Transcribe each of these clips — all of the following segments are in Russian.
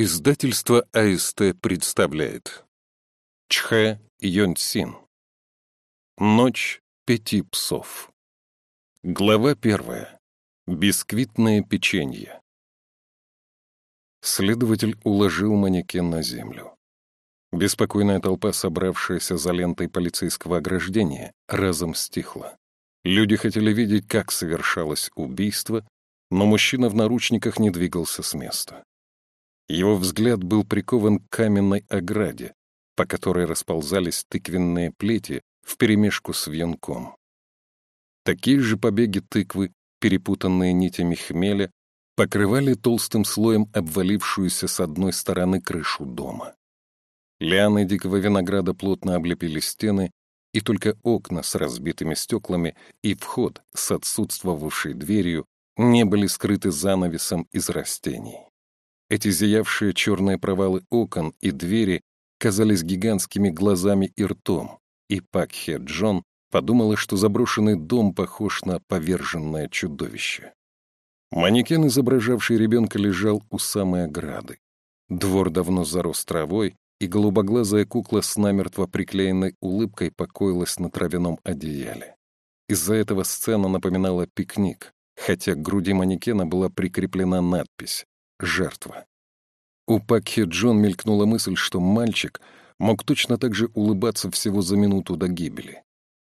Издательство АСТ представляет Чхэ Йонсин Ночь пяти псов Глава первая. Бисквитное печенье Следователь уложил манекен на землю. Беспокойная толпа, собравшаяся за лентой полицейского ограждения, разом стихла. Люди хотели видеть, как совершалось убийство, но мужчина в наручниках не двигался с места. Его взгляд был прикован к каменной ограде, по которой расползались тыквенные плети вперемешку с вьюнком. Такие же побеги тыквы, перепутанные нитями хмеля, покрывали толстым слоем обвалившуюся с одной стороны крышу дома. Лианы дикого винограда плотно облепили стены, и только окна с разбитыми стеклами и вход с отсутствовавшей дверью не были скрыты занавесом из растений. Эти зиявшие черные провалы окон и двери казались гигантскими глазами и ртом, и Пакхе Джон подумала, что заброшенный дом похож на поверженное чудовище. Манекен, изображавший ребенка, лежал у самой ограды. Двор давно зарос травой, и голубоглазая кукла с намертво приклеенной улыбкой покоилась на травяном одеяле. Из-за этого сцена напоминала пикник, хотя к груди манекена была прикреплена надпись жертва. У Пакхи Джон мелькнула мысль, что мальчик мог точно так же улыбаться всего за минуту до гибели.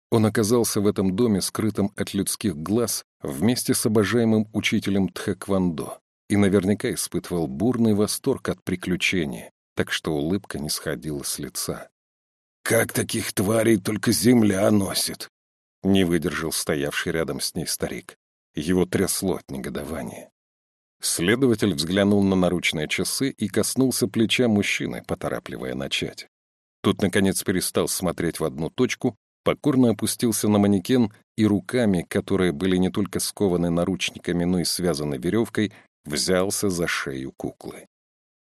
Он оказался в этом доме, скрытым от людских глаз, вместе с обожаемым учителем Тхэквондо, и наверняка испытывал бурный восторг от приключения, так что улыбка не сходила с лица. «Как таких тварей только земля носит!» — не выдержал стоявший рядом с ней старик. Его трясло от негодования. Следователь взглянул на наручные часы и коснулся плеча мужчины, поторапливая начать. Тут, наконец, перестал смотреть в одну точку, покорно опустился на манекен и руками, которые были не только скованы наручниками, но и связаны веревкой, взялся за шею куклы.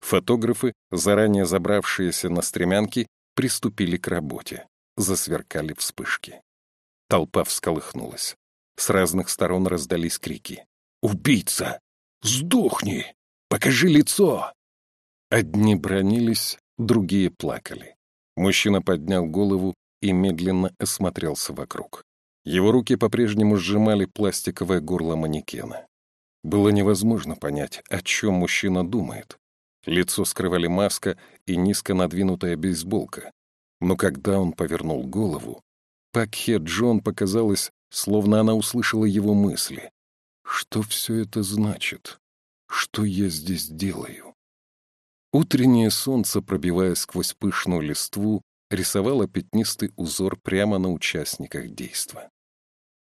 Фотографы, заранее забравшиеся на стремянки, приступили к работе. Засверкали вспышки. Толпа всколыхнулась. С разных сторон раздались крики. «Убийца! Сдохни! Покажи лицо!» Одни бронились, другие плакали. Мужчина поднял голову и медленно осмотрелся вокруг. Его руки по-прежнему сжимали пластиковое горло манекена. Было невозможно понять, о чем мужчина думает. Лицо скрывали маска и низко надвинутая бейсболка. Но когда он повернул голову, Пакхе Джон показалось, словно она услышала его мысли. Что все это значит? Что я здесь делаю? Утреннее солнце, пробиваясь сквозь пышную листву, рисовало пятнистый узор прямо на участниках действа.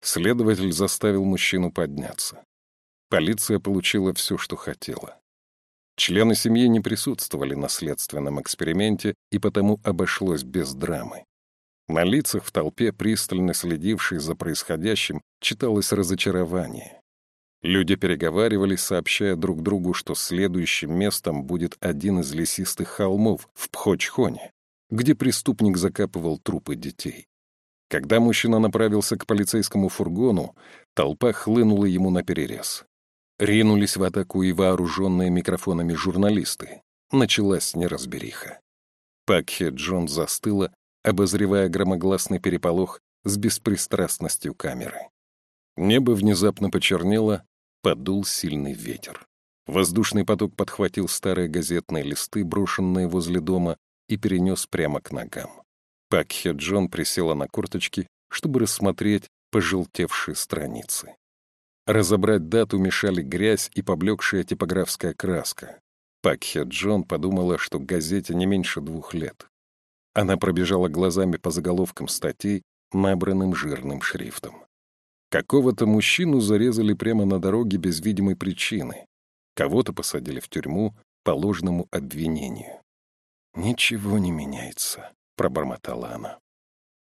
Следователь заставил мужчину подняться. Полиция получила все, что хотела. Члены семьи не присутствовали на следственном эксперименте, и потому обошлось без драмы. На лицах в толпе, пристально следившей за происходящим, читалось разочарование. Люди переговаривались, сообщая друг другу, что следующим местом будет один из лесистых холмов в Пхочхоне, где преступник закапывал трупы детей. Когда мужчина направился к полицейскому фургону, толпа хлынула ему на перерез. Ринулись в атаку и вооруженные микрофонами журналисты. Началась неразбериха. Пакхе Джон застыла, обозревая громогласный переполох с беспристрастностью камеры. Небо внезапно почернело, Подул сильный ветер. Воздушный поток подхватил старые газетные листы, брошенные возле дома, и перенес прямо к ногам. Пакхе Джон присела на курточки, чтобы рассмотреть пожелтевшие страницы. Разобрать дату мешали грязь и поблекшая типографская краска. Пакхе Джон подумала, что газете не меньше двух лет. Она пробежала глазами по заголовкам статей, набранным жирным шрифтом. Какого-то мужчину зарезали прямо на дороге без видимой причины. Кого-то посадили в тюрьму по ложному обвинению. «Ничего не меняется», — пробормотала она.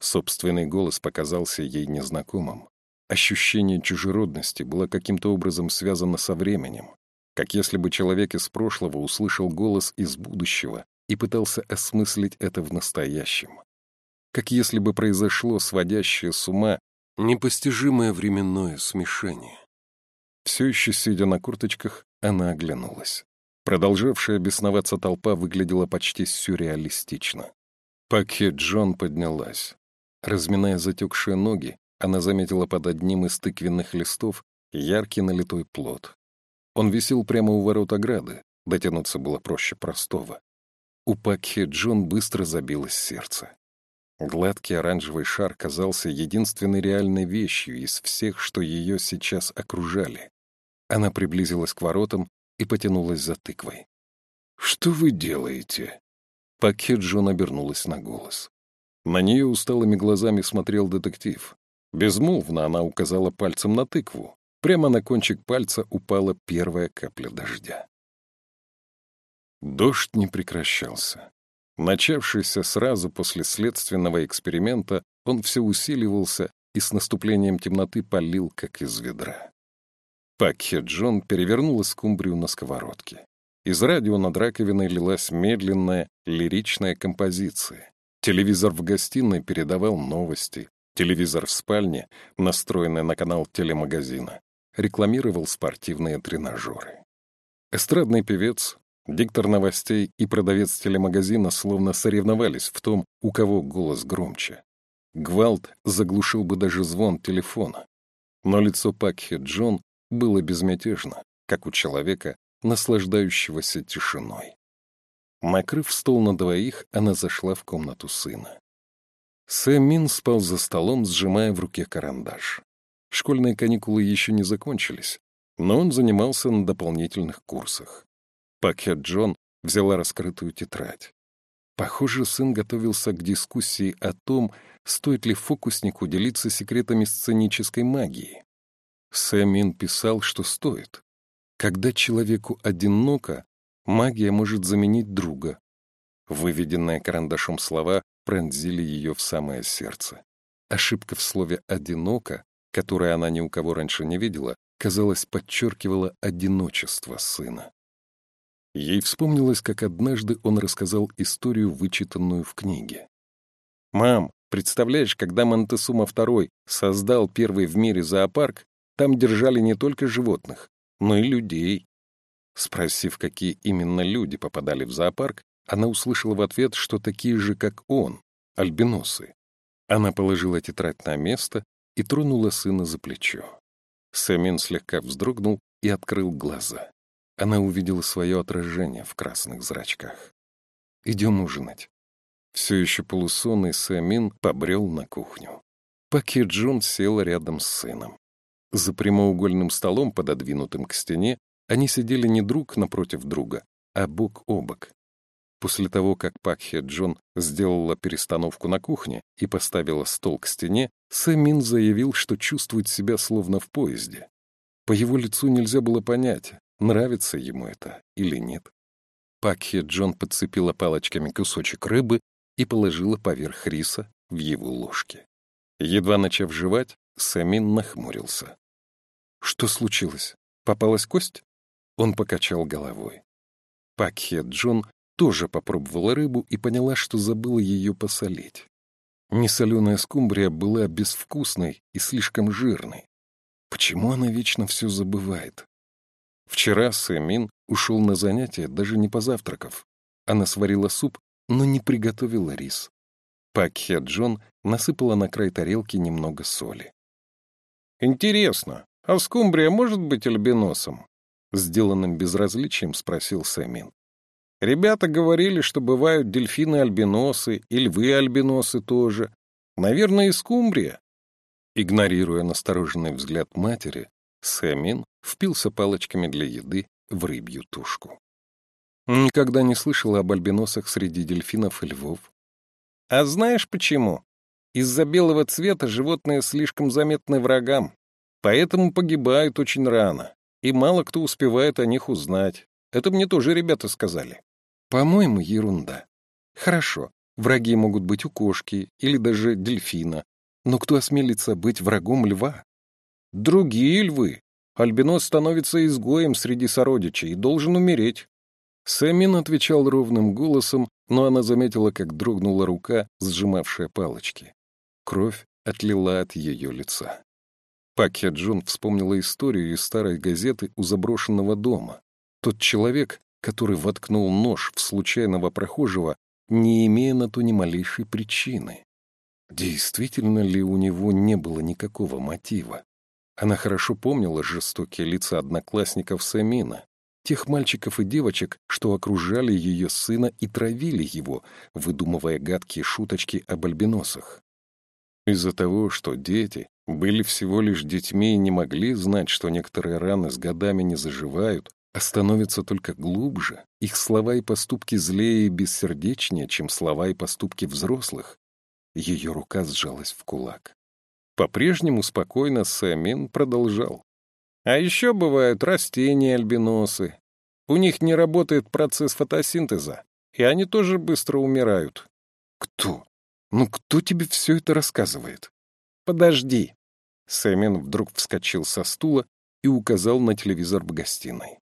Собственный голос показался ей незнакомым. Ощущение чужеродности было каким-то образом связано со временем, как если бы человек из прошлого услышал голос из будущего и пытался осмыслить это в настоящем. Как если бы произошло сводящее с ума Непостижимое временное смешение. Все еще сидя на курточках, она оглянулась. Продолжавшая бесноваться толпа выглядела почти сюрреалистично. Пакхе Джон поднялась. Разминая затекшие ноги, она заметила под одним из тыквенных листов яркий налитой плод. Он висел прямо у ворот ограды, дотянуться было проще простого. У Пакхе Джон быстро забилось сердце. Гладкий оранжевый шар казался единственной реальной вещью из всех, что ее сейчас окружали. Она приблизилась к воротам и потянулась за тыквой. «Что вы делаете?» Пакет Джон обернулась на голос. На нее усталыми глазами смотрел детектив. Безмолвно она указала пальцем на тыкву. Прямо на кончик пальца упала первая капля дождя. Дождь не прекращался. Начавшийся сразу после следственного эксперимента, он все усиливался и с наступлением темноты полил, как из ведра. Пакхе Джон перевернула скумбрию на сковородке. Из радио над раковиной лилась медленная, лиричная композиция. Телевизор в гостиной передавал новости. Телевизор в спальне, настроенный на канал телемагазина, рекламировал спортивные тренажеры. Эстрадный певец Диктор новостей и продавец телемагазина словно соревновались в том, у кого голос громче. Гвалт заглушил бы даже звон телефона. Но лицо Пакхи Джон было безмятежно, как у человека, наслаждающегося тишиной. Накрыв стол на двоих, она зашла в комнату сына. Сэм Мин спал за столом, сжимая в руке карандаш. Школьные каникулы еще не закончились, но он занимался на дополнительных курсах. Пакет Джон взяла раскрытую тетрадь. Похоже, сын готовился к дискуссии о том, стоит ли фокуснику делиться секретами сценической магии. Сэмин писал, что стоит. Когда человеку одиноко, магия может заменить друга. Выведенные карандашом слова пронзили ее в самое сердце. Ошибка в слове «одиноко», которое она ни у кого раньше не видела, казалось, подчеркивала одиночество сына. Ей вспомнилось, как однажды он рассказал историю, вычитанную в книге. «Мам, представляешь, когда Монтесума II создал первый в мире зоопарк, там держали не только животных, но и людей». Спросив, какие именно люди попадали в зоопарк, она услышала в ответ, что такие же, как он, альбиносы. Она положила тетрадь на место и тронула сына за плечо. Сэмин слегка вздрогнул и открыл глаза. Она увидела свое отражение в красных зрачках. «Идем ужинать». Все еще полусонный Сэмин побрел на кухню. Паки Джон сел рядом с сыном. За прямоугольным столом, пододвинутым к стене, они сидели не друг напротив друга, а бок о бок. После того, как Пакхе Джон сделала перестановку на кухне и поставила стол к стене, Сэмин заявил, что чувствует себя словно в поезде. По его лицу нельзя было понять, нравится ему это или нет. Пакхи Джон подцепила палочками кусочек рыбы и положила поверх риса в его ложке. Едва начав жевать, Сэмин нахмурился. «Что случилось? Попалась кость?» Он покачал головой. Пакхе Джон тоже попробовала рыбу и поняла, что забыла ее посолить. Несоленая скумбрия была безвкусной и слишком жирной. Почему она вечно все забывает? Вчера Сэмин ушел на занятия, даже не позавтракав. Она сварила суп, но не приготовила рис. Пак Хе Джон насыпала на край тарелки немного соли. «Интересно, а скумбрия может быть альбиносом?» Сделанным безразличием спросил Сэмин. «Ребята говорили, что бывают дельфины-альбиносы и львы-альбиносы тоже. Наверное, и скумбрия». Игнорируя настороженный взгляд матери, Сэмин впился палочками для еды в рыбью тушку. Никогда не слышала об альбиносах среди дельфинов и львов. А знаешь почему? Из-за белого цвета животные слишком заметны врагам, поэтому погибают очень рано, и мало кто успевает о них узнать. Это мне тоже ребята сказали. По-моему, ерунда. Хорошо, враги могут быть у кошки или даже дельфина, но кто осмелится быть врагом льва? Другие львы. Альбинос становится изгоем среди сородичей и должен умереть. Сэмин отвечал ровным голосом, но она заметила, как дрогнула рука, сжимавшая палочки. Кровь отлила от ее лица. Пакья Джон вспомнила историю из старой газеты у заброшенного дома. Тот человек который воткнул нож в случайного прохожего, не имея на то ни малейшей причины. Действительно ли у него не было никакого мотива? Она хорошо помнила жестокие лица одноклассников Самина, тех мальчиков и девочек, что окружали ее сына и травили его, выдумывая гадкие шуточки об альбиносах. Из-за того, что дети были всего лишь детьми и не могли знать, что некоторые раны с годами не заживают, а становятся только глубже, их слова и поступки злее и бессердечнее, чем слова и поступки взрослых, ее рука сжалась в кулак. По-прежнему спокойно Сэмин продолжал. А еще бывают растения-альбиносы. У них не работает процесс фотосинтеза, и они тоже быстро умирают. Кто? Ну кто тебе все это рассказывает? Подожди. Сэмин вдруг вскочил со стула и указал на телевизор в гостиной.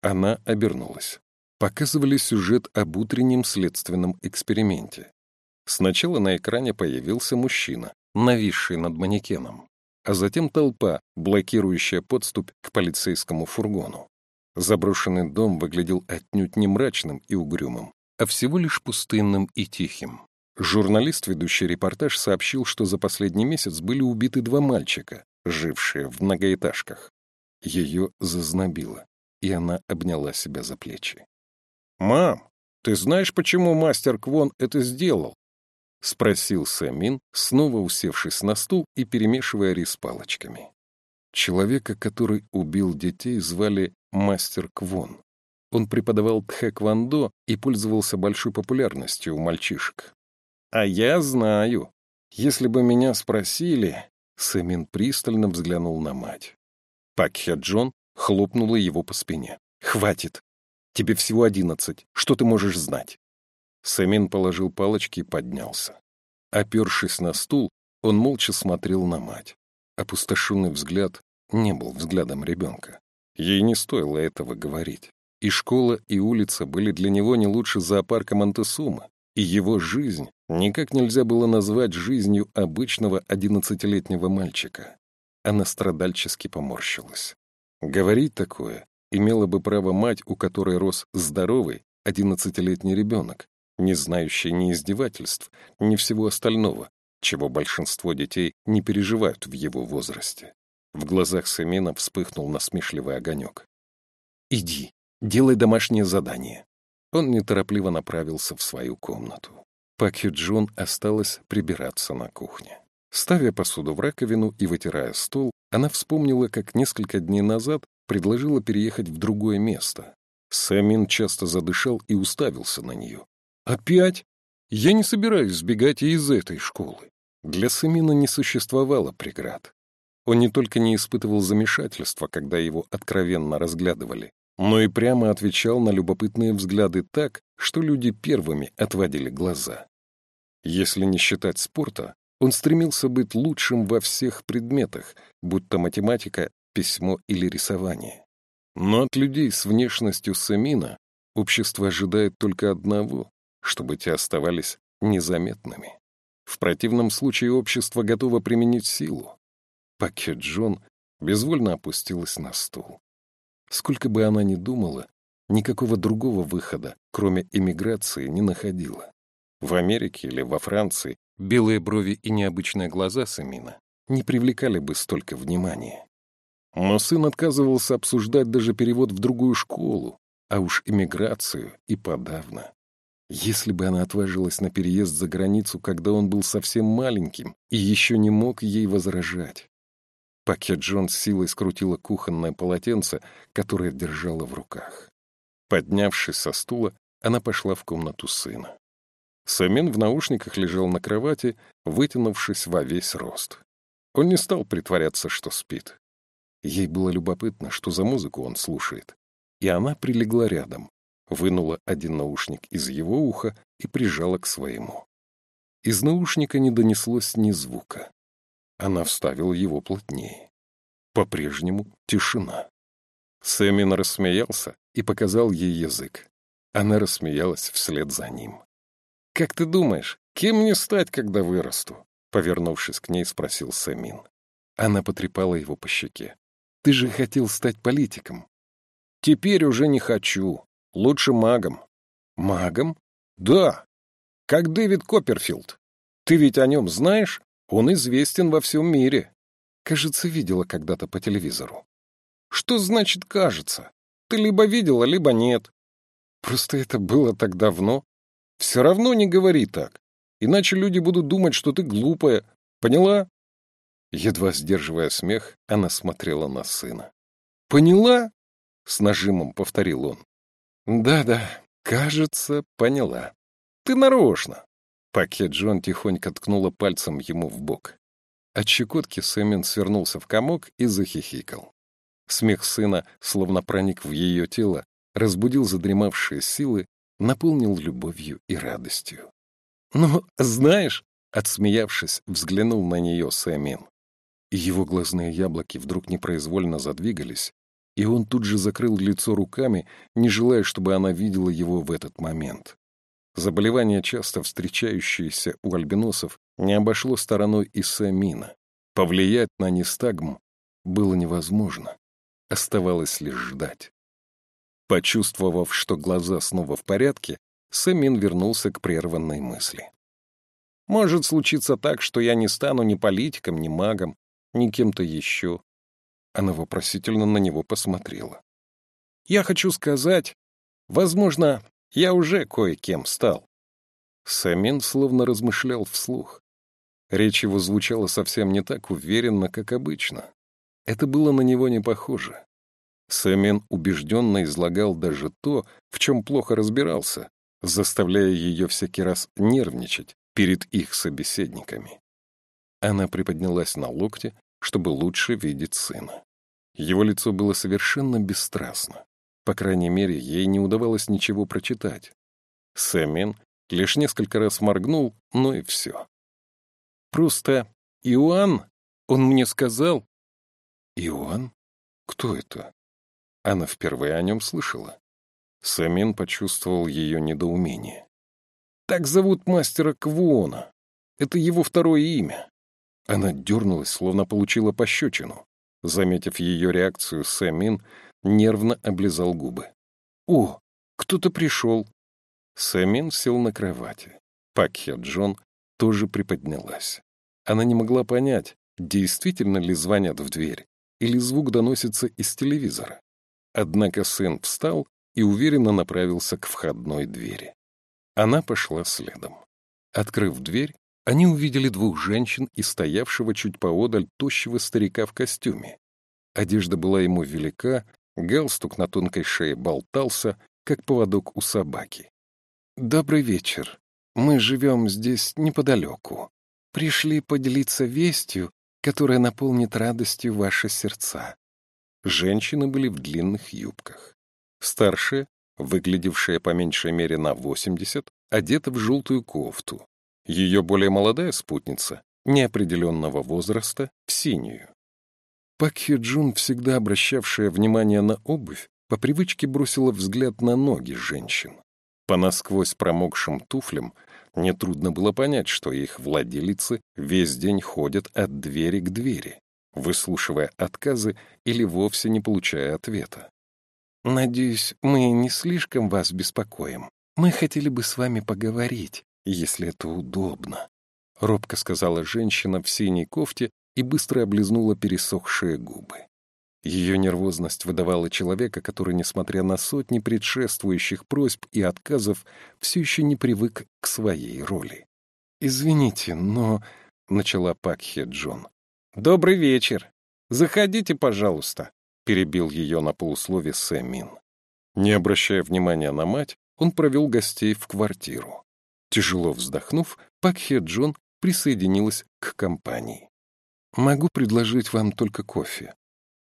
Она обернулась. Показывали сюжет об утреннем следственном эксперименте. Сначала на экране появился мужчина, нависший над манекеном а затем толпа, блокирующая подступь к полицейскому фургону. Заброшенный дом выглядел отнюдь не мрачным и угрюмым, а всего лишь пустынным и тихим. Журналист, ведущий репортаж, сообщил, что за последний месяц были убиты два мальчика, жившие в многоэтажках. Ее зазнобило, и она обняла себя за плечи. «Мам, ты знаешь, почему мастер Квон это сделал?» — спросил Сэмин, снова усевшись на стул и перемешивая рис палочками. Человека, который убил детей, звали Мастер Квон. Он преподавал тхэквондо и пользовался большой популярностью у мальчишек. «А я знаю. Если бы меня спросили...» Сэмин пристально взглянул на мать. Пакхе Джон хлопнула его по спине. «Хватит! Тебе всего одиннадцать. Что ты можешь знать?» Сэмин положил палочки и поднялся. Опершись на стул, он молча смотрел на мать. Опустошенный взгляд не был взглядом ребенка. Ей не стоило этого говорить. И школа, и улица были для него не лучше зоопарка Монтесума, и его жизнь никак нельзя было назвать жизнью обычного одиннадцатилетнего мальчика. Она страдальчески поморщилась. Говорить такое имела бы право мать, у которой рос здоровый одиннадцатилетний ребенок, не знающий ни издевательств, ни всего остального, чего большинство детей не переживают в его возрасте. В глазах Семена вспыхнул насмешливый огонек. «Иди, делай домашнее задание». Он неторопливо направился в свою комнату. Пакхи Джон осталось прибираться на кухне. Ставя посуду в раковину и вытирая стол, она вспомнила, как несколько дней назад предложила переехать в другое место. Сэмин часто задышал и уставился на нее, Опять? Я не собираюсь сбегать и из этой школы. Для Самина не существовало преград. Он не только не испытывал замешательства, когда его откровенно разглядывали, но и прямо отвечал на любопытные взгляды так, что люди первыми отводили глаза. Если не считать спорта, он стремился быть лучшим во всех предметах, будь то математика, письмо или рисование. Но от людей с внешностью Самина общество ожидает только одного чтобы те оставались незаметными. В противном случае общество готово применить силу. Пакет Джон безвольно опустилась на стул. Сколько бы она ни думала, никакого другого выхода, кроме эмиграции, не находила. В Америке или во Франции белые брови и необычные глаза Самина не привлекали бы столько внимания. Но сын отказывался обсуждать даже перевод в другую школу, а уж эмиграцию и подавно. Если бы она отважилась на переезд за границу, когда он был совсем маленьким и еще не мог ей возражать. Пакет Джон с силой скрутила кухонное полотенце, которое держала в руках. Поднявшись со стула, она пошла в комнату сына. Самин в наушниках лежал на кровати, вытянувшись во весь рост. Он не стал притворяться, что спит. Ей было любопытно, что за музыку он слушает. И она прилегла рядом, вынула один наушник из его уха и прижала к своему. Из наушника не донеслось ни звука. Она вставила его плотнее. По-прежнему тишина. Сэмин рассмеялся и показал ей язык. Она рассмеялась вслед за ним. «Как ты думаешь, кем мне стать, когда вырасту?» Повернувшись к ней, спросил Сэмин. Она потрепала его по щеке. «Ты же хотел стать политиком». «Теперь уже не хочу. Лучше магом. Магом? Да. Как Дэвид Копперфилд. Ты ведь о нем знаешь? Он известен во всем мире. Кажется, видела когда-то по телевизору. Что значит «кажется»? Ты либо видела, либо нет. Просто это было так давно. Все равно не говори так. Иначе люди будут думать, что ты глупая. Поняла? Едва сдерживая смех, она смотрела на сына. «Поняла?» — с нажимом повторил он. «Да-да, кажется, поняла. Ты нарочно!» Пакет Джон тихонько ткнула пальцем ему в бок. От щекотки Сэмин свернулся в комок и захихикал. Смех сына, словно проник в ее тело, разбудил задремавшие силы, наполнил любовью и радостью. «Ну, знаешь», — отсмеявшись, взглянул на нее Сэмин. Его глазные яблоки вдруг непроизвольно задвигались, и он тут же закрыл лицо руками, не желая, чтобы она видела его в этот момент. Заболевание, часто встречающееся у альбиносов, не обошло стороной и Самина. Повлиять на нестагм было невозможно. Оставалось лишь ждать. Почувствовав, что глаза снова в порядке, Сэмин вернулся к прерванной мысли. «Может случиться так, что я не стану ни политиком, ни магом, ни кем-то еще». Она вопросительно на него посмотрела. «Я хочу сказать, возможно, я уже кое-кем стал». Самин словно размышлял вслух. Речь его звучала совсем не так уверенно, как обычно. Это было на него не похоже. Сэмин убежденно излагал даже то, в чем плохо разбирался, заставляя ее всякий раз нервничать перед их собеседниками. Она приподнялась на локте, чтобы лучше видеть сына. Его лицо было совершенно бесстрастно. По крайней мере, ей не удавалось ничего прочитать. Сэмин лишь несколько раз моргнул, но и все. «Просто Иоанн, он мне сказал...» «Иоанн? Кто это?» Она впервые о нем слышала. Самин почувствовал ее недоумение. «Так зовут мастера Квуона. Это его второе имя». Она дернулась, словно получила пощечину. Заметив ее реакцию, Самин нервно облизал губы. «О, кто-то пришел!» Самин сел на кровати. Пакхе Джон тоже приподнялась. Она не могла понять, действительно ли звонят в дверь, или звук доносится из телевизора. Однако сын встал и уверенно направился к входной двери. Она пошла следом. Открыв дверь, они увидели двух женщин и стоявшего чуть поодаль тощего старика в костюме. Одежда была ему велика, галстук на тонкой шее болтался, как поводок у собаки. «Добрый вечер. Мы живем здесь неподалеку. Пришли поделиться вестью, которая наполнит радостью ваши сердца». Женщины были в длинных юбках. Старшая, выглядевшая по меньшей мере на 80, одета в желтую кофту. Ее более молодая спутница, неопределенного возраста, в синюю. Пак Хюджун, всегда обращавшая внимание на обувь, по привычке бросила взгляд на ноги женщин. По насквозь промокшим туфлям нетрудно было понять, что их владелицы весь день ходят от двери к двери, выслушивая отказы или вовсе не получая ответа. «Надеюсь, мы не слишком вас беспокоим. Мы хотели бы с вами поговорить, если это удобно», — робко сказала женщина в синей кофте и быстро облизнула пересохшие губы. Ее нервозность выдавала человека, который, несмотря на сотни предшествующих просьб и отказов, все еще не привык к своей роли. «Извините, но...» — начала Пакхе Джон. «Добрый вечер. Заходите, пожалуйста», — перебил ее на полуслове Сэмин. Не обращая внимания на мать, он провел гостей в квартиру. Тяжело вздохнув, Пакхе Джон присоединилась к компании. «Могу предложить вам только кофе».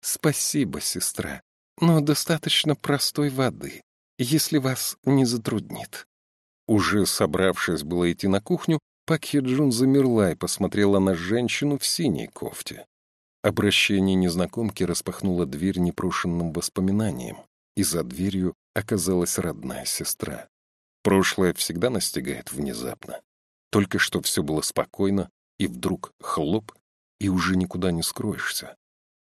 «Спасибо, сестра, но достаточно простой воды, если вас не затруднит». Уже собравшись было идти на кухню, Пакхе Джун замерла и посмотрела на женщину в синей кофте. Обращение незнакомки распахнуло дверь непрошенным воспоминанием, и за дверью оказалась родная сестра. Прошлое всегда настигает внезапно. Только что все было спокойно, и вдруг хлоп, и уже никуда не скроешься.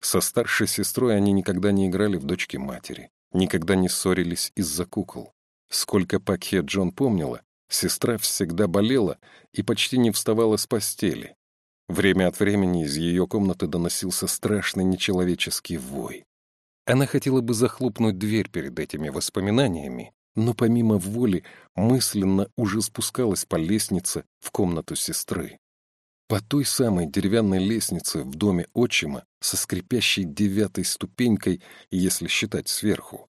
Со старшей сестрой они никогда не играли в дочки матери, Никогда не ссорились из-за кукол. Сколько Пакхе Джон помнила, сестра всегда болела и почти не вставала с постели. Время от времени из ее комнаты доносился страшный нечеловеческий вой. Она хотела бы захлопнуть дверь перед этими воспоминаниями, но помимо воли мысленно уже спускалась по лестнице в комнату сестры. По той самой деревянной лестнице в доме отчима со скрипящей девятой ступенькой, если считать сверху.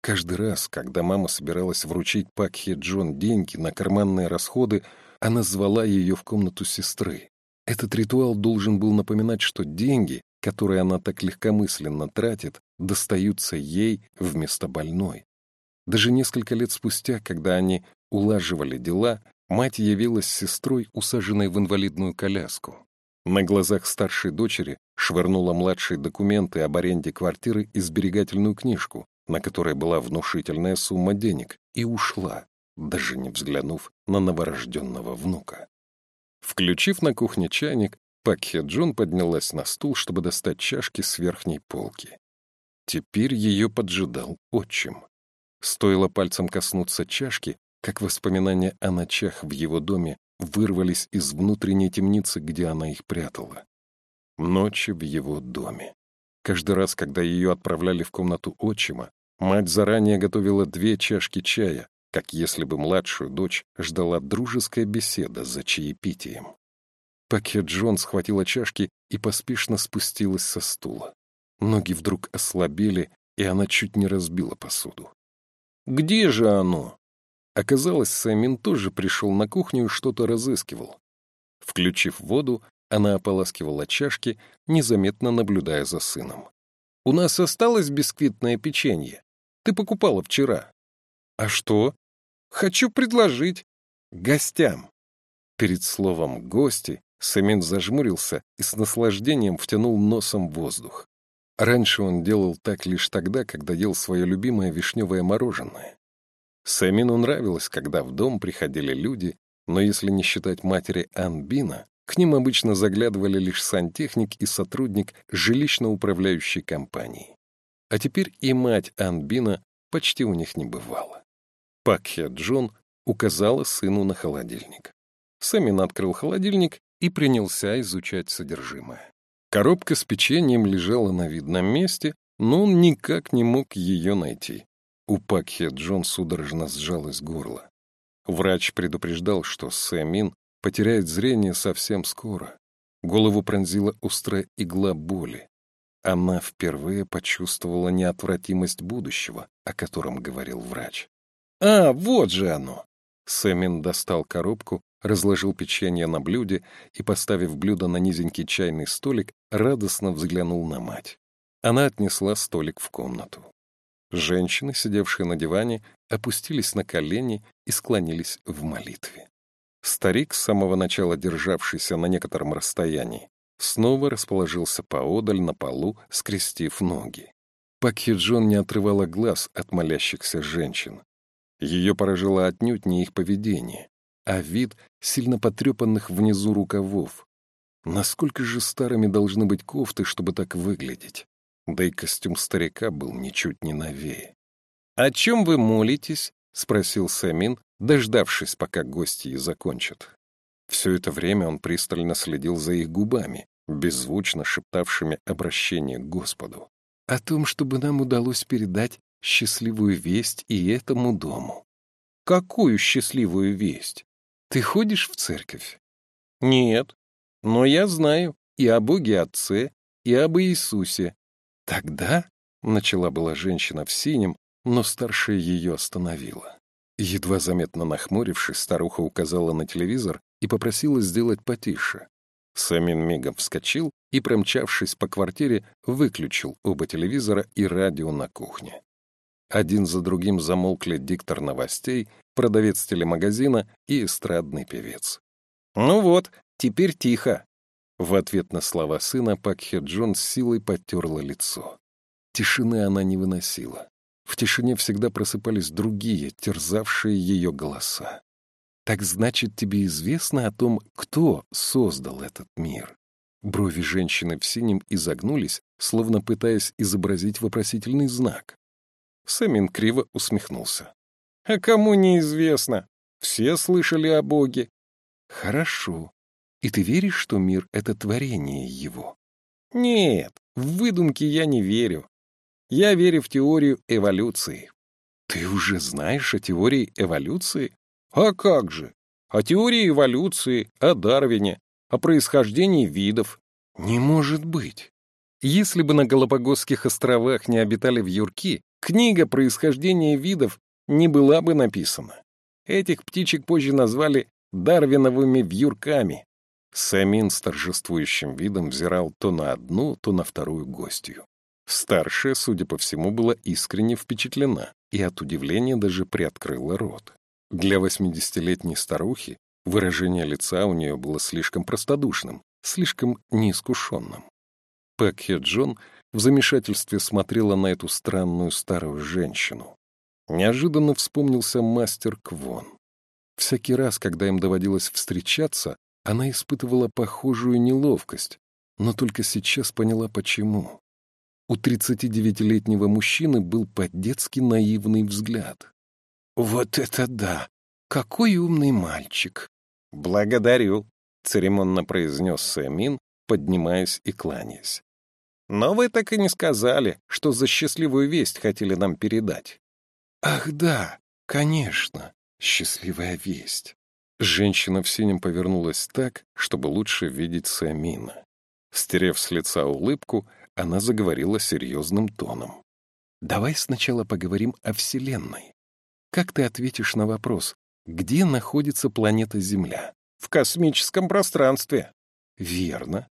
Каждый раз, когда мама собиралась вручить Пакхе Джон деньги на карманные расходы, она звала ее в комнату сестры. Этот ритуал должен был напоминать, что деньги, которые она так легкомысленно тратит, достаются ей вместо больной. Даже несколько лет спустя, когда они улаживали дела, мать явилась с сестрой, усаженной в инвалидную коляску. На глазах старшей дочери швырнула младшие документы об аренде квартиры и сберегательную книжку, на которой была внушительная сумма денег, и ушла, даже не взглянув на новорожденного внука. Включив на кухне чайник, Пакхе Джон поднялась на стул, чтобы достать чашки с верхней полки. Теперь ее поджидал отчим. Стоило пальцем коснуться чашки, как воспоминания о ночах в его доме вырвались из внутренней темницы, где она их прятала. Ночи в его доме. Каждый раз, когда ее отправляли в комнату отчима, мать заранее готовила две чашки чая, как если бы младшую дочь ждала дружеская беседа за чаепитием. Пакет Джон схватила чашки и поспешно спустилась со стула. Ноги вдруг ослабели, и она чуть не разбила посуду. «Где же оно?» Оказалось, Сэмин тоже пришел на кухню и что-то разыскивал. Включив воду, она ополаскивала чашки, незаметно наблюдая за сыном. «У нас осталось бисквитное печенье. Ты покупала вчера». «А что?» «Хочу предложить. Гостям». Перед словом «гости» Сэмин зажмурился и с наслаждением втянул носом воздух. Раньше он делал так лишь тогда, когда ел свое любимое вишневое мороженое. Сэмину нравилось, когда в дом приходили люди, но если не считать матери Анбина, к ним обычно заглядывали лишь сантехник и сотрудник жилищно-управляющей компании. А теперь и мать Анбина почти у них не бывало. Пакхе Джон указала сыну на холодильник. Сэмин открыл холодильник и принялся изучать содержимое. Коробка с печеньем лежала на видном месте, но он никак не мог ее найти. У Пакхе Джон судорожно сжалось горло. Врач предупреждал, что Сэмин потеряет зрение совсем скоро. Голову пронзила острая игла боли. Она впервые почувствовала неотвратимость будущего, о котором говорил врач. «А, вот же оно!» Сэмин достал коробку разложил печенье на блюде и, поставив блюдо на низенький чайный столик, радостно взглянул на мать. Она отнесла столик в комнату. Женщины, сидевшие на диване, опустились на колени и склонились в молитве. Старик, с самого начала державшийся на некотором расстоянии, снова расположился поодаль на полу, скрестив ноги. Пакхиджон не отрывала глаз от молящихся женщин. Ее поражало отнюдь не их поведение, а вид сильно потрепанных внизу рукавов. Насколько же старыми должны быть кофты, чтобы так выглядеть? Да и костюм старика был ничуть не новее. «О чем вы молитесь?» — спросил Самин, дождавшись, пока гости закончат. Все это время он пристально следил за их губами, беззвучно шептавшими обращение к Господу. «О том, чтобы нам удалось передать счастливую весть и этому дому». «Какую счастливую весть?» Ты ходишь в церковь? Нет, но я знаю и о Боге Отце, и об Иисусе. Тогда, — начала была женщина в синем, но старшая ее остановила. Едва заметно нахмурившись, старуха указала на телевизор и попросила сделать потише. Самин мигом вскочил и, промчавшись по квартире, выключил оба телевизора и радио на кухне. Один за другим замолкли диктор новостей, продавец телемагазина и эстрадный певец. «Ну вот, теперь тихо!» В ответ на слова сына Пакхе Джон с силой потерла лицо. Тишины она не выносила. В тишине всегда просыпались другие, терзавшие ее голоса. «Так значит, тебе известно о том, кто создал этот мир?» Брови женщины в синем изогнулись, словно пытаясь изобразить вопросительный знак. Сэмин криво усмехнулся. А кому неизвестно? Все слышали о Боге. Хорошо. И ты веришь, что мир — это творение его? Нет, в выдумки я не верю. Я верю в теорию эволюции. Ты уже знаешь о теории эволюции? А как же? О теории эволюции, о Дарвине, о происхождении видов. Не может быть. Если бы на Галапагосских островах не обитали вьюрки, книга «Происхождение видов» не была бы написана. Этих птичек позже назвали дарвиновыми вьюрками. Самин с торжествующим видом взирал то на одну, то на вторую гостью. Старшая, судя по всему, была искренне впечатлена и от удивления даже приоткрыла рот. Для восьмидесятилетней старухи выражение лица у нее было слишком простодушным, слишком неискушенным. Пэк Хе Джон в замешательстве смотрела на эту странную старую женщину. Неожиданно вспомнился мастер Квон. Всякий раз, когда им доводилось встречаться, она испытывала похожую неловкость, но только сейчас поняла, почему. У 39-летнего мужчины был по-детски наивный взгляд. «Вот это да! Какой умный мальчик!» «Благодарю», — церемонно произнес Сэмин, поднимаясь и кланяясь. «Но вы так и не сказали, что за счастливую весть хотели нам передать». «Ах да, конечно, счастливая весть». Женщина в синем повернулась так, чтобы лучше видеть Сэмина. Стерев с лица улыбку, она заговорила серьезным тоном. «Давай сначала поговорим о Вселенной. Как ты ответишь на вопрос, где находится планета Земля? В космическом пространстве. Верно.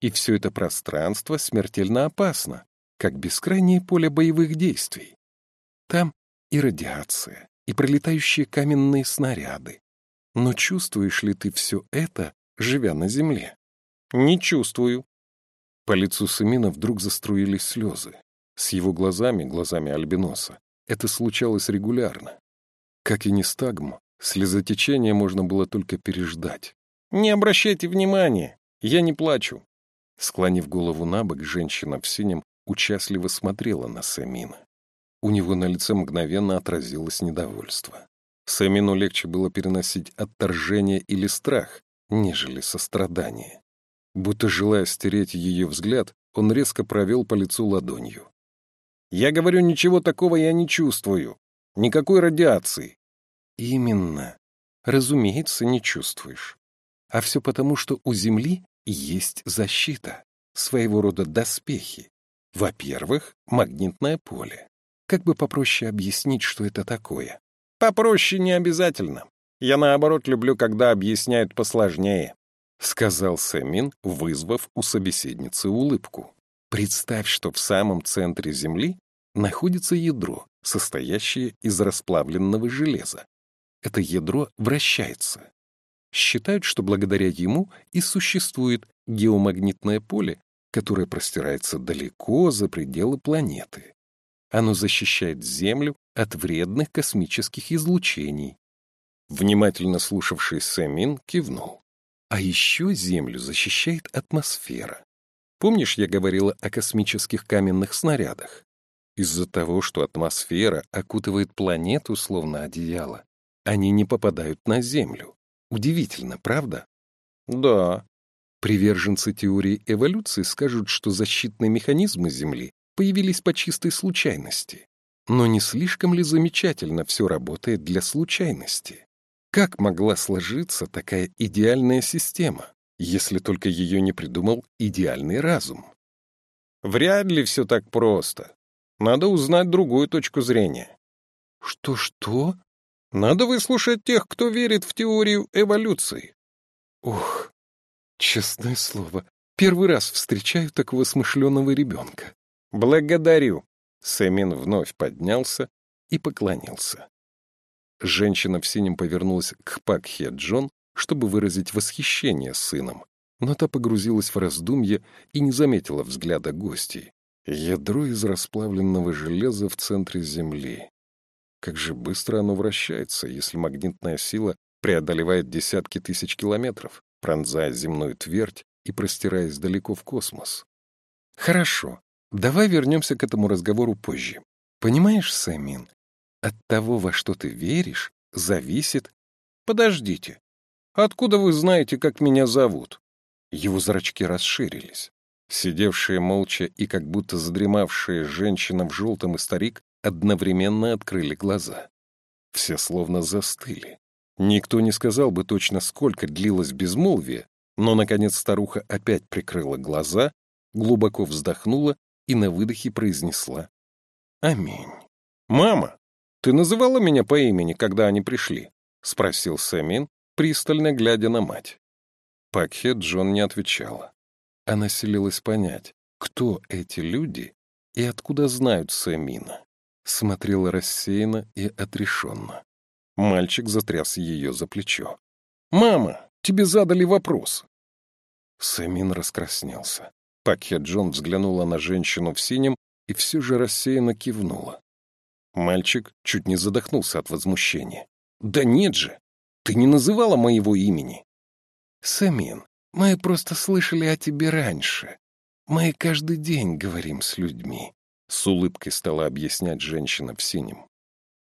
И все это пространство смертельно опасно, как бескрайнее поле боевых действий. Там и радиация, и пролетающие каменные снаряды. Но чувствуешь ли ты все это, живя на Земле? Не чувствую. По лицу Семина вдруг заструились слезы. С его глазами, глазами альбиноса, это случалось регулярно. Как и нестагм, слезотечение можно было только переждать. «Не обращайте внимания, я не плачу». Склонив голову на бок, женщина в синем участливо смотрела на Сэмина. У него на лице мгновенно отразилось недовольство. Сэмину легче было переносить отторжение или страх, нежели сострадание. Будто желая стереть ее взгляд, он резко провел по лицу ладонью. «Я говорю, ничего такого я не чувствую. Никакой радиации». «Именно. Разумеется, не чувствуешь. А все потому, что у Земли есть защита, своего рода доспехи. Во-первых, магнитное поле. Как бы попроще объяснить, что это такое? Попроще не обязательно. Я, наоборот, люблю, когда объясняют посложнее. — сказал Сэмин, вызвав у собеседницы улыбку. «Представь, что в самом центре Земли находится ядро, состоящее из расплавленного железа. Это ядро вращается. Считают, что благодаря ему и существует геомагнитное поле, которое простирается далеко за пределы планеты. Оно защищает Землю от вредных космических излучений. Внимательно слушавший Сэмин кивнул. А еще Землю защищает атмосфера. Помнишь, я говорила о космических каменных снарядах? Из-за того, что атмосфера окутывает планету словно одеяло, они не попадают на Землю. Удивительно, правда? Да. Приверженцы теории эволюции скажут, что защитные механизмы Земли появились по чистой случайности. Но не слишком ли замечательно все работает для случайности? Как могла сложиться такая идеальная система, если только ее не придумал идеальный разум? Вряд ли все так просто. Надо узнать другую точку зрения. Что-что? Надо выслушать тех, кто верит в теорию эволюции. Ух, честное слово, первый раз встречаю такого смышленого ребенка. Благодарю. Сэмин вновь поднялся и поклонился. Женщина в синем повернулась к Пакхе Джон, чтобы выразить восхищение сыном, но та погрузилась в раздумье и не заметила взгляда гостей. Ядро из расплавленного железа в центре Земли. Как же быстро оно вращается, если магнитная сила преодолевает десятки тысяч километров, пронзая земную твердь и простираясь далеко в космос. Хорошо, давай вернемся к этому разговору позже. Понимаешь, Сэмин, от того, во что ты веришь, зависит... Подождите. Откуда вы знаете, как меня зовут? Его зрачки расширились. Сидевшие молча и как будто задремавшие женщина в желтом и старик одновременно открыли глаза. Все словно застыли. Никто не сказал бы точно, сколько длилось безмолвие, но, наконец, старуха опять прикрыла глаза, глубоко вздохнула и на выдохе произнесла «Аминь». «Мама, ты называла меня по имени, когда они пришли?» — спросил Сэмин, пристально глядя на мать. Пакхе Джон не отвечала. Она селилась понять, кто эти люди и откуда знают Сэмина. Смотрела рассеянно и отрешенно. Мальчик затряс ее за плечо. «Мама, тебе задали вопрос». Сэмин раскраснелся. Пакхе Джон взглянула на женщину в синем и все же рассеянно кивнула. Мальчик чуть не задохнулся от возмущения. «Да нет же! Ты не называла моего имени!» «Самин, мы просто слышали о тебе раньше. Мы каждый день говорим с людьми», — с улыбкой стала объяснять женщина в синем.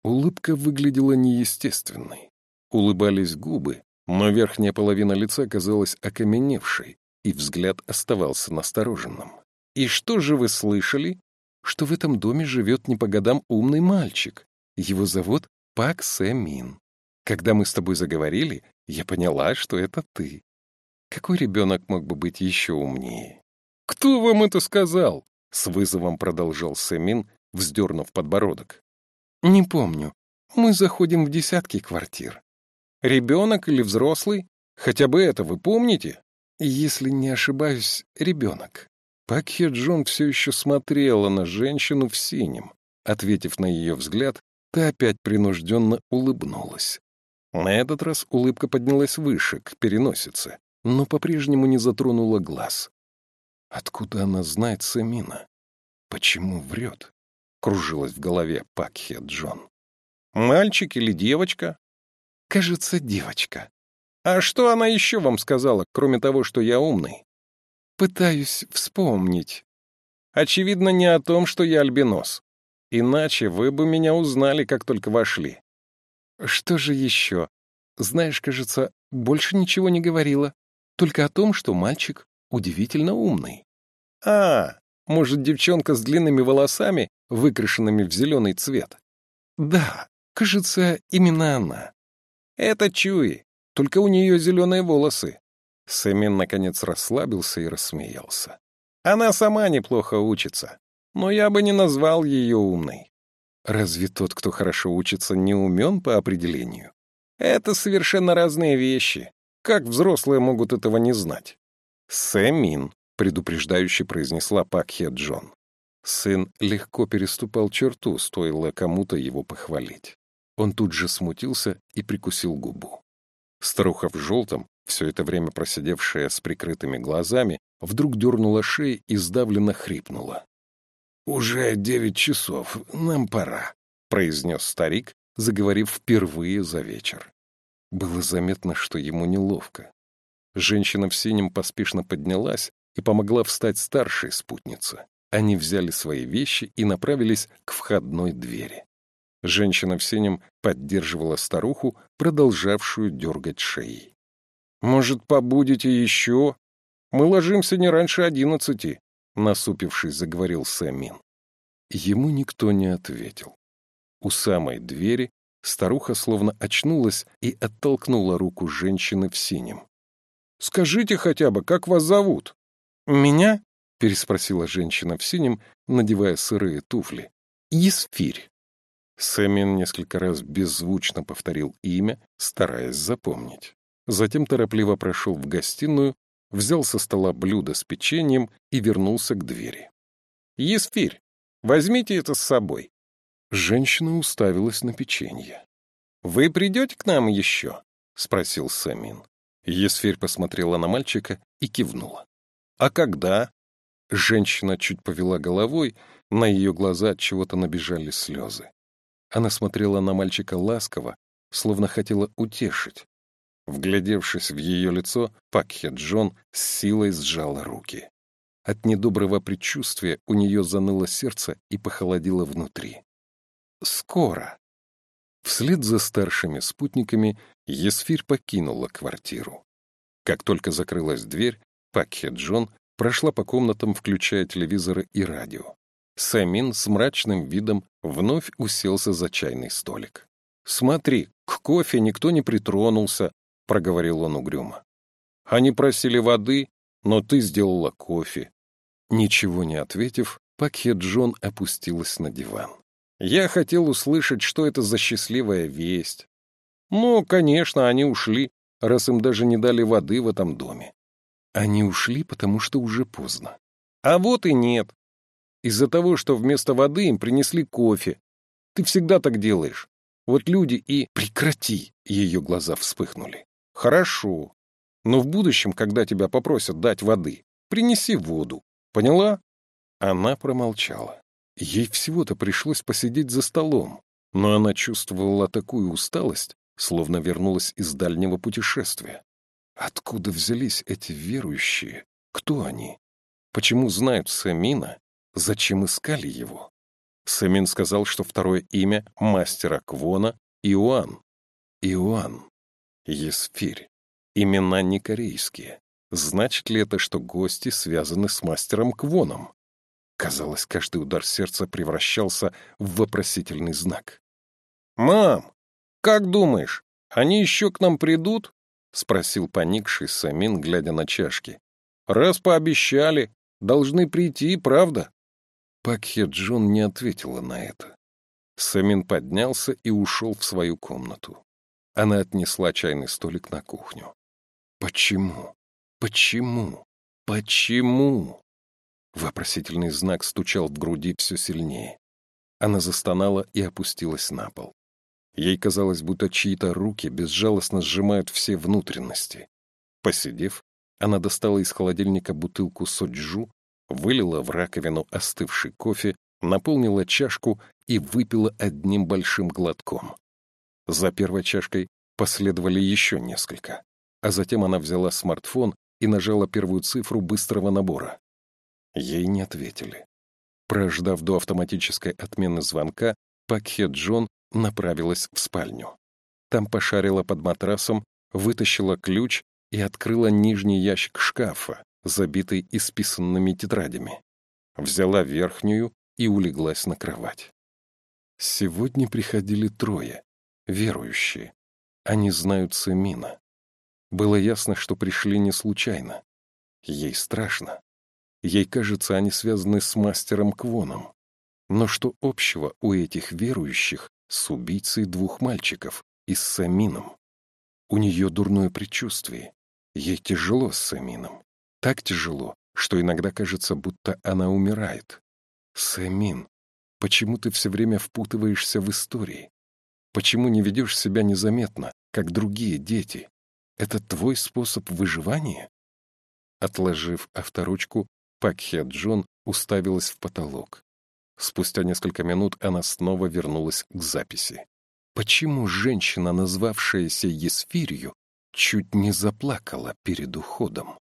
Улыбка выглядела неестественной. Улыбались губы, но верхняя половина лица казалась окаменевшей, и взгляд оставался настороженным. «И что же вы слышали?» что в этом доме живет не по годам умный мальчик. Его зовут Пак Сэмин. Когда мы с тобой заговорили, я поняла, что это ты. Какой ребенок мог бы быть еще умнее? «Кто вам это сказал?» — с вызовом продолжал Сэмин, вздернув подбородок. «Не помню. Мы заходим в десятки квартир. Ребенок или взрослый? Хотя бы это вы помните?» «Если не ошибаюсь, ребенок». Пак Хе Джон все еще смотрела на женщину в синем. Ответив на ее взгляд, та опять принужденно улыбнулась. На этот раз улыбка поднялась выше, к переносице, но по-прежнему не затронула глаз. Откуда она знает Сэмина? Почему врет? Кружилась в голове Пакхе Джон. Мальчик или девочка? Кажется, девочка. А что она еще вам сказала, кроме того, что я умный? Пытаюсь вспомнить. Очевидно, не о том, что я альбинос. Иначе вы бы меня узнали, как только вошли. Что же еще? Знаешь, кажется, больше ничего не говорила. Только о том, что мальчик удивительно умный. А, может, девчонка с длинными волосами, выкрашенными в зеленый цвет? Да, кажется, именно она. Это Чуи, только у нее зеленые волосы. Сэмин, наконец, расслабился и рассмеялся. Она сама неплохо учится, но я бы не назвал ее умной. Разве тот, кто хорошо учится, не умен по определению? Это совершенно разные вещи. Как взрослые могут этого не знать? Сэмин, предупреждающе произнесла Пакхе Джон. Сын легко переступал черту, стоило кому-то его похвалить. Он тут же смутился и прикусил губу. Старуха в желтом все это время просидевшая с прикрытыми глазами, вдруг дернула шею и сдавленно хрипнула. «Уже девять часов, нам пора», — произнес старик, заговорив впервые за вечер. Было заметно, что ему неловко. Женщина в синем поспешно поднялась и помогла встать старшей спутнице. Они взяли свои вещи и направились к входной двери. Женщина в синем поддерживала старуху, продолжавшую дергать шеей. «Может, побудете еще? Мы ложимся не раньше одиннадцати», — насупившись, заговорил Сэмин. Ему никто не ответил. У самой двери старуха словно очнулась и оттолкнула руку женщины в синем. «Скажите хотя бы, как вас зовут?» «Меня?» — переспросила женщина в синем, надевая сырые туфли. «Есфирь». Сэмин несколько раз беззвучно повторил имя, стараясь запомнить. Затем торопливо прошел в гостиную, взял со стола блюдо с печеньем и вернулся к двери. «Есфирь, возьмите это с собой». Женщина уставилась на печенье. «Вы придете к нам еще?» — спросил Самин. Есфирь посмотрела на мальчика и кивнула. «А когда?» Женщина чуть повела головой, на ее глаза от чего-то набежали слезы. Она смотрела на мальчика ласково, словно хотела утешить, Вглядевшись в ее лицо, Пакхе Джон с силой сжала руки. От недоброго предчувствия у нее заныло сердце и похолодело внутри. скоро. Вслед за старшими спутниками Есфирь покинула квартиру. Как только закрылась дверь, Пакхе Джон прошла по комнатам, включая телевизоры и радио. Самин с мрачным видом вновь уселся за чайный столик. «Смотри, к кофе никто не притронулся», — проговорил он угрюмо. «Они просили воды, но ты сделала кофе». Ничего не ответив, Пакхе Джон опустилась на диван. «Я хотел услышать, что это за счастливая весть. Ну, конечно, они ушли, раз им даже не дали воды в этом доме. Они ушли, потому что уже поздно. А вот и нет. Из-за того, что вместо воды им принесли кофе. Ты всегда так делаешь. Вот люди и... Прекрати! Ее глаза вспыхнули. Хорошо. Но в будущем, когда тебя попросят дать воды, принеси воду. Поняла? Она промолчала. Ей всего-то пришлось посидеть за столом, но она чувствовала такую усталость, словно вернулась из дальнего путешествия. Откуда взялись эти верующие? Кто они? Почему знают Самина? Зачем искали его? Самин сказал, что второе имя мастера Квона — Иоанн. Иоанн. Есфирь. Имена не корейские. Значит ли это, что гости связаны с мастером Квоном? Казалось, каждый удар сердца превращался в вопросительный знак. «Мам, как думаешь, они еще к нам придут?» — спросил поникший Самин, глядя на чашки. «Раз пообещали, должны прийти, правда?» Пакхе Джон не ответила на это. Самин поднялся и ушел в свою комнату. Она отнесла чайный столик на кухню. «Почему? Почему? Почему?» Вопросительный знак стучал в груди все сильнее. Она застонала и опустилась на пол. Ей казалось, будто чьи-то руки безжалостно сжимают все внутренности. Посидев, она достала из холодильника бутылку соджу, вылила в раковину остывший кофе, наполнила чашку и выпила одним большим глотком. За первой чашкой последовали еще несколько, а затем она взяла смартфон и нажала первую цифру быстрого набора. Ей не ответили. Прождав до автоматической отмены звонка, Пакхе Джон направилась в спальню. Там пошарила под матрасом, вытащила ключ и открыла нижний ящик шкафа, забитый исписанными тетрадями. Взяла верхнюю и улеглась на кровать. Сегодня приходили трое, верующие. Они знают Семина. Было ясно, что пришли не случайно. Ей страшно. Ей кажется, они связаны с мастером Квоном. Но что общего у этих верующих с убийцей двух мальчиков и с Самином? У нее дурное предчувствие. Ей тяжело с Самином. Так тяжело, что иногда кажется, будто она умирает. Самин, почему ты все время впутываешься в истории? Почему не ведешь себя незаметно, как другие дети? Это твой способ выживания? Отложив авторучку, Пакхе Джон уставилась в потолок. Спустя несколько минут она снова вернулась к записи. Почему женщина, назвавшаяся Есфирью, чуть не заплакала перед уходом?